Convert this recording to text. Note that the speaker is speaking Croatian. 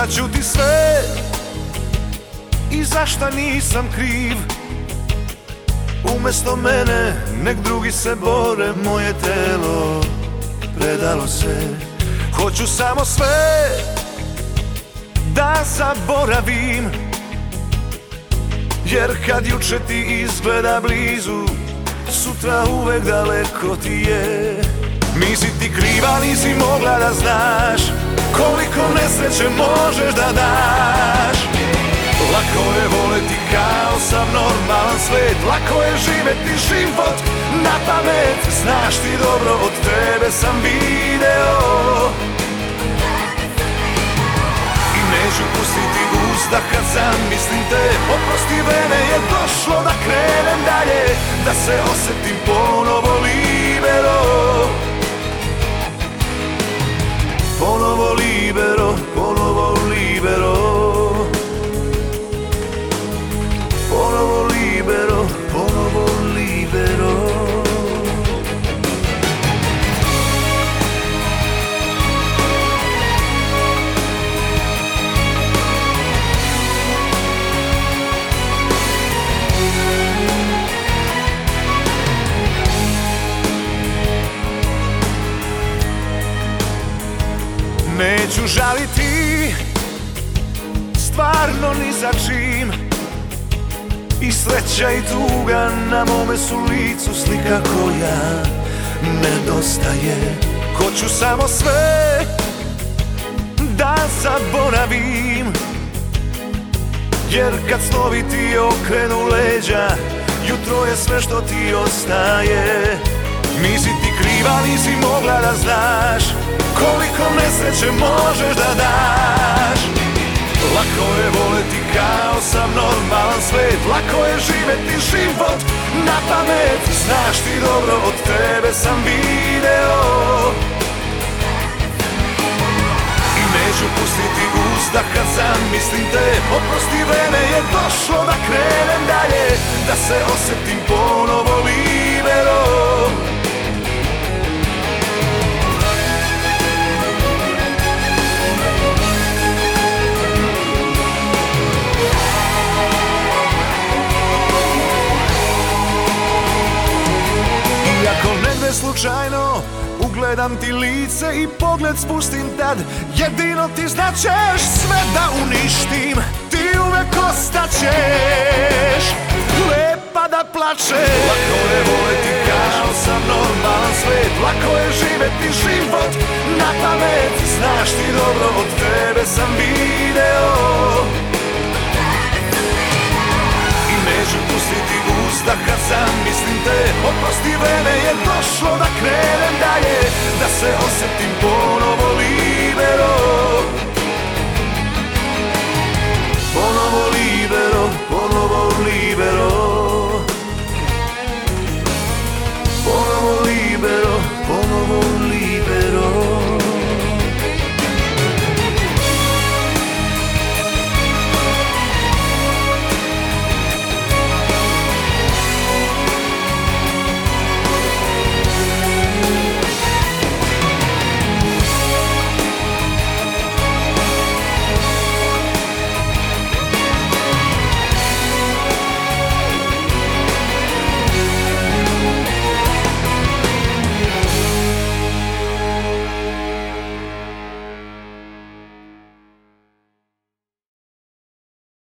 Daću ti sve i zašta nisam kriv. Umesto mene nek drugi se bore Moje telo predalo se. Hoću samo sve da zaboravim Jer kad juče ti izgleda blizu Sutra uvek daleko ti je. Nisi ti kriva, nisi mogla da znaš Koliko nesreće možeš da daš? Lako je voleti kao sam normalan svet. Lako je živeti život na pamet. Znaš ti dobro, od tebe sam video. I neću pustiti uzdah kad sam mislim te. Oprosti vreme je došlo da Neću žaliti Stvarno ni za čim. I sreća i tuga na mome su licu Slika koja nedostaje. Hoću samo sve Da zaboravim Jer kad snovi ti okrenu leđa Jutro je sve što ti ostaje Nisi ti kriva, nisi mogla da znaš Koliko nesreće možeš da daš. Lako je voleti kao sam normalan svet Lako je živeti život na pamet. Znaš ti dobro, od tebe sam video. I neću pustiti uzdah kad zamislim te. Oprosti vreme je došlo da krenem dalje Da se osetim slučajno. Ugledam ti lice i pogled spustim tad. Jedino ti značeš sve da uništim. Ti uvek ostaćeš. Lepa da plačeš. Lako je voleti kao sam normalan svet. Lako je živeti život. Na pamet Znaš ti dobro, od tebe sam video. I neću pustiti uzdah kad sam mislim te. Oprosti vreme je se libero